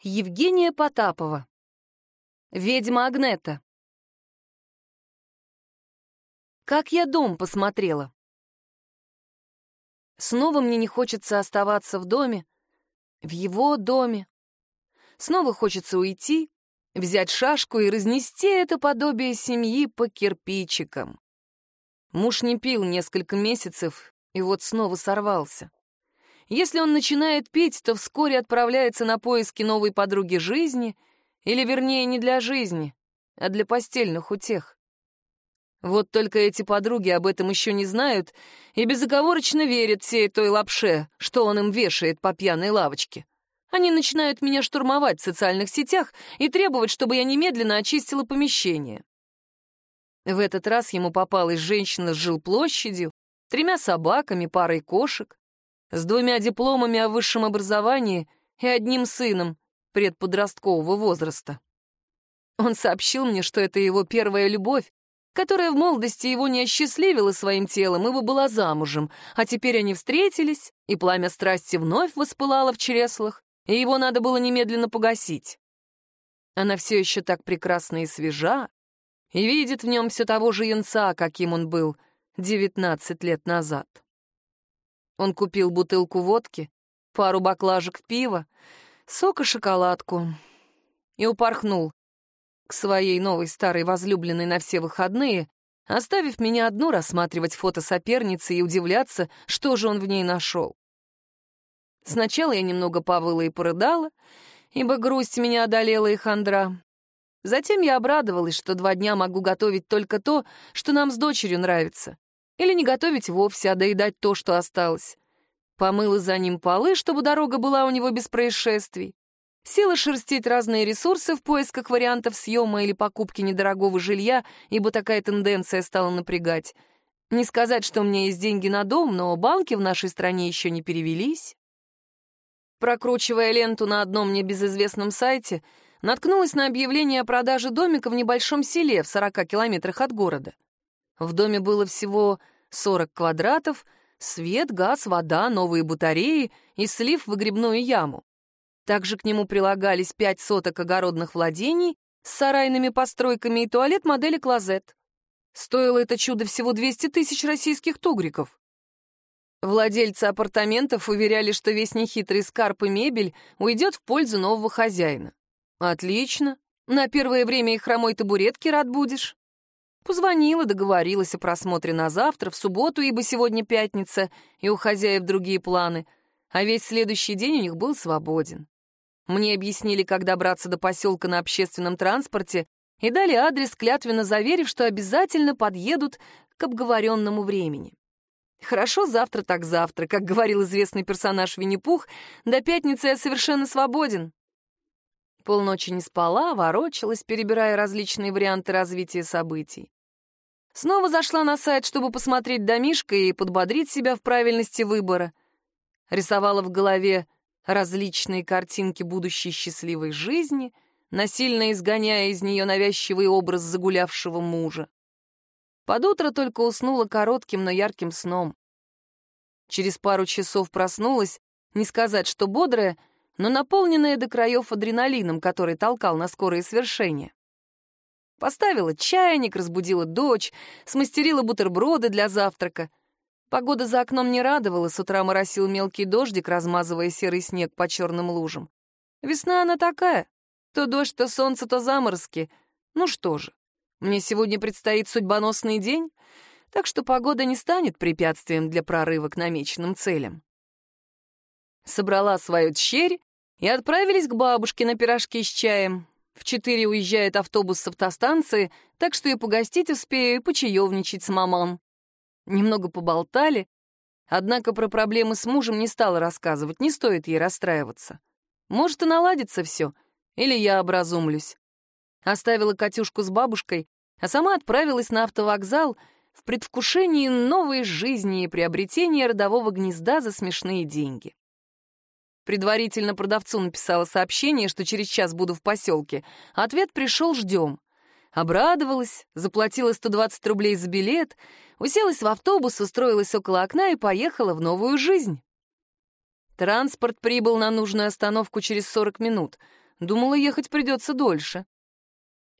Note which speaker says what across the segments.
Speaker 1: Евгения Потапова. Ведьма Агнета. Как я дом посмотрела. Снова мне не хочется оставаться в доме, в его доме. Снова хочется уйти, взять шашку и разнести это подобие семьи по кирпичикам. Муж не пил несколько месяцев, и вот снова сорвался. Если он начинает пить, то вскоре отправляется на поиски новой подруги жизни, или, вернее, не для жизни, а для постельных утех. Вот только эти подруги об этом еще не знают и безоговорочно верят всей той лапше, что он им вешает по пьяной лавочке. Они начинают меня штурмовать в социальных сетях и требовать, чтобы я немедленно очистила помещение. В этот раз ему попалась женщина с жилплощадью, тремя собаками, парой кошек с двумя дипломами о высшем образовании и одним сыном предподросткового возраста. Он сообщил мне, что это его первая любовь, которая в молодости его не осчастливила своим телом, ибо была замужем, а теперь они встретились, и пламя страсти вновь воспылало в чреслах, и его надо было немедленно погасить. Она все еще так прекрасна и свежа, и видит в нем все того же янца, каким он был 19 лет назад. Он купил бутылку водки, пару баклажек пива, сок и шоколадку и упорхнул к своей новой старой возлюбленной на все выходные, оставив меня одну рассматривать фото соперницы и удивляться, что же он в ней нашел. Сначала я немного повыла и порыдала, ибо грусть меня одолела и хандра. Затем я обрадовалась, что два дня могу готовить только то, что нам с дочерью нравится. Или не готовить вовсе, а доедать то, что осталось. Помыла за ним полы, чтобы дорога была у него без происшествий. Села шерстить разные ресурсы в поисках вариантов съема или покупки недорогого жилья, ибо такая тенденция стала напрягать. Не сказать, что у меня есть деньги на дом, но банки в нашей стране еще не перевелись. Прокручивая ленту на одном мне безызвестном сайте, наткнулась на объявление о продаже домика в небольшом селе в 40 километрах от города. В доме было всего 40 квадратов, свет, газ, вода, новые батареи и слив в выгребную яму. Также к нему прилагались пять соток огородных владений с сарайными постройками и туалет модели «Клозет». Стоило это чудо всего 200 тысяч российских тугриков. Владельцы апартаментов уверяли, что весь нехитрый скарб и мебель уйдет в пользу нового хозяина. Отлично. На первое время и хромой табуретки рад будешь. Позвонила, договорилась о просмотре на завтра, в субботу, ибо сегодня пятница, и у хозяев другие планы, а весь следующий день у них был свободен. Мне объяснили, как добраться до поселка на общественном транспорте, и дали адрес, клятвенно заверив, что обязательно подъедут к обговоренному времени. Хорошо завтра так завтра, как говорил известный персонаж Винни-Пух, до пятницы я совершенно свободен. Полночи не спала, ворочалась, перебирая различные варианты развития событий. Снова зашла на сайт, чтобы посмотреть домишко и подбодрить себя в правильности выбора. Рисовала в голове различные картинки будущей счастливой жизни, насильно изгоняя из нее навязчивый образ загулявшего мужа. Под утро только уснула коротким, но ярким сном. Через пару часов проснулась, не сказать, что бодрая, но наполненная до краев адреналином, который толкал на скорые свершения. Поставила чайник, разбудила дочь, смастерила бутерброды для завтрака. Погода за окном не радовала, с утра моросил мелкий дождик, размазывая серый снег по черным лужам. Весна она такая. То дождь, то солнце, то заморозки. Ну что же, мне сегодня предстоит судьбоносный день, так что погода не станет препятствием для прорыва к намеченным целям. Собрала свою тщерь и отправились к бабушке на пирожки с чаем. В четыре уезжает автобус с автостанции, так что и погостить успею, и почаевничать с мамам. Немного поболтали, однако про проблемы с мужем не стала рассказывать, не стоит ей расстраиваться. Может, и наладится все, или я образумлюсь. Оставила Катюшку с бабушкой, а сама отправилась на автовокзал в предвкушении новой жизни и приобретения родового гнезда за смешные деньги. Предварительно продавцу написала сообщение, что через час буду в поселке. Ответ пришел, ждем. Обрадовалась, заплатила 120 рублей за билет, уселась в автобус, устроилась около окна и поехала в новую жизнь. Транспорт прибыл на нужную остановку через 40 минут. Думала, ехать придется дольше.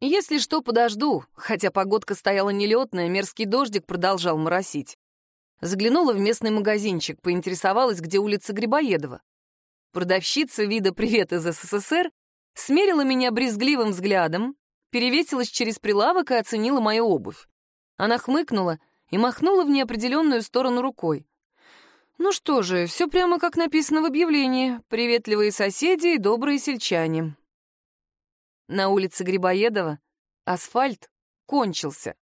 Speaker 1: Если что, подожду, хотя погодка стояла нелетная, мерзкий дождик продолжал моросить. Заглянула в местный магазинчик, поинтересовалась, где улица Грибоедова. Продавщица вида «Привет из СССР» смерила меня брезгливым взглядом, перевесилась через прилавок и оценила мою обувь. Она хмыкнула и махнула в неопределенную сторону рукой. Ну что же, все прямо как написано в объявлении. Приветливые соседи и добрые сельчане. На улице Грибоедова асфальт кончился.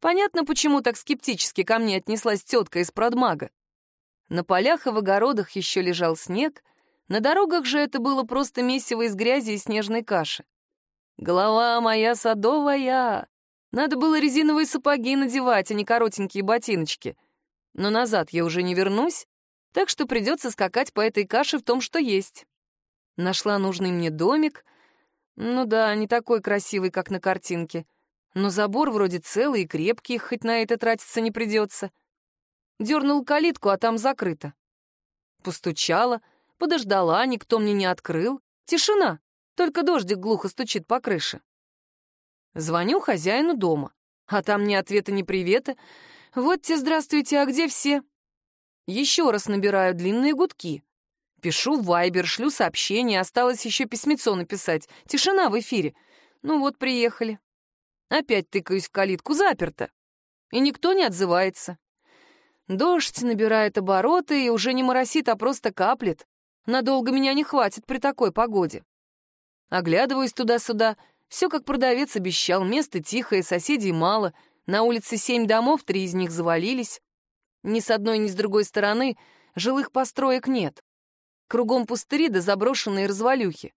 Speaker 1: Понятно, почему так скептически ко мне отнеслась тетка из продмага. На полях и в огородах еще лежал снег, на дорогах же это было просто месиво из грязи и снежной каши. Голова моя садовая. Надо было резиновые сапоги надевать, а не коротенькие ботиночки. Но назад я уже не вернусь, так что придется скакать по этой каше в том, что есть. Нашла нужный мне домик — ну да, не такой красивый, как на картинке. Но забор вроде целый и крепкий, хоть на это тратиться не придется. Дернул калитку, а там закрыто. Постучала, подождала, никто мне не открыл. Тишина, только дождик глухо стучит по крыше. Звоню хозяину дома, а там ни ответа, ни привета. Вот те здравствуйте, а где все? Еще раз набираю длинные гудки. Пишу в Вайбер, шлю сообщение, осталось еще письмецо написать. Тишина в эфире. Ну вот, приехали. Опять тыкаюсь в калитку, заперто. И никто не отзывается. Дождь набирает обороты и уже не моросит, а просто каплет. Надолго меня не хватит при такой погоде. Оглядываюсь туда-сюда. Все, как продавец обещал, место тихое, соседей мало. На улице семь домов, три из них завалились. Ни с одной, ни с другой стороны жилых построек нет. Кругом пустыри да заброшенные развалюхи.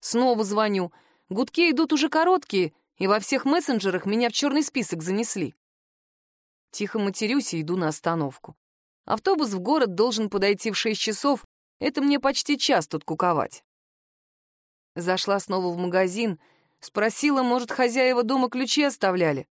Speaker 1: Снова звоню. Гудки идут уже короткие, и во всех мессенджерах меня в черный список занесли. Тихо матерюсь и иду на остановку. Автобус в город должен подойти в шесть часов, это мне почти час тут куковать. Зашла снова в магазин, спросила, может, хозяева дома ключи оставляли.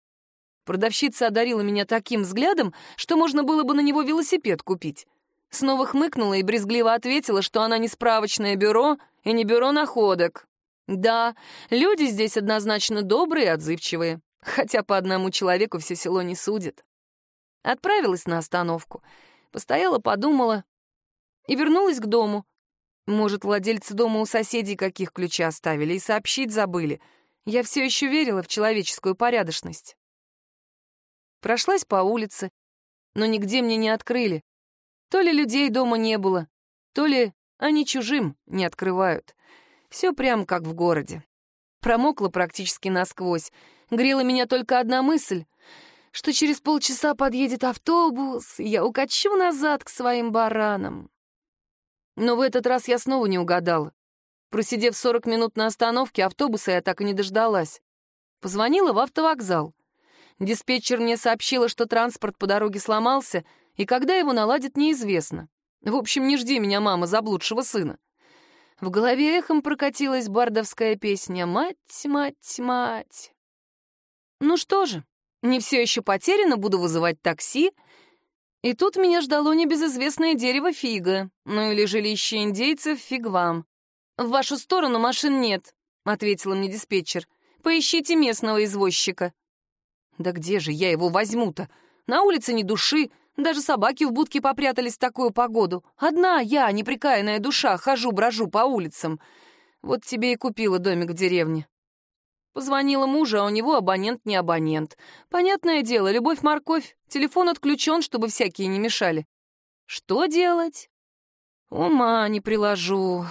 Speaker 1: Продавщица одарила меня таким взглядом, что можно было бы на него велосипед купить. Снова хмыкнула и брезгливо ответила, что она не справочное бюро и не бюро находок. Да, люди здесь однозначно добрые и отзывчивые, хотя по одному человеку все село не судит. Отправилась на остановку, постояла, подумала и вернулась к дому. Может, владельцы дома у соседей каких ключи оставили и сообщить забыли. Я все еще верила в человеческую порядочность. Прошлась по улице, но нигде мне не открыли. То ли людей дома не было, то ли они чужим не открывают. Все прям как в городе. Промокла практически насквозь. Грела меня только одна мысль, что через полчаса подъедет автобус, и я укачу назад к своим баранам. Но в этот раз я снова не угадала. Просидев 40 минут на остановке, автобуса я так и не дождалась. Позвонила в автовокзал. Диспетчер мне сообщила, что транспорт по дороге сломался — и когда его наладят, неизвестно. В общем, не жди меня, мама, заблудшего сына. В голове эхом прокатилась бардовская песня «Мать, мать, мать». Ну что же, не все еще потеряно, буду вызывать такси. И тут меня ждало небезызвестное дерево фига, ну или жилище индейцев фиг вам. «В вашу сторону машин нет», — ответила мне диспетчер. «Поищите местного извозчика». «Да где же я его возьму-то? На улице ни души, даже собаки в будке попрятались в такую погоду. Одна я, неприкаянная душа, хожу-брожу по улицам. Вот тебе и купила домик в деревне. Позвонила мужу, а у него абонент не абонент. Понятное дело, любовь-морковь. Телефон отключен, чтобы всякие не мешали. Что делать? Ума не приложу.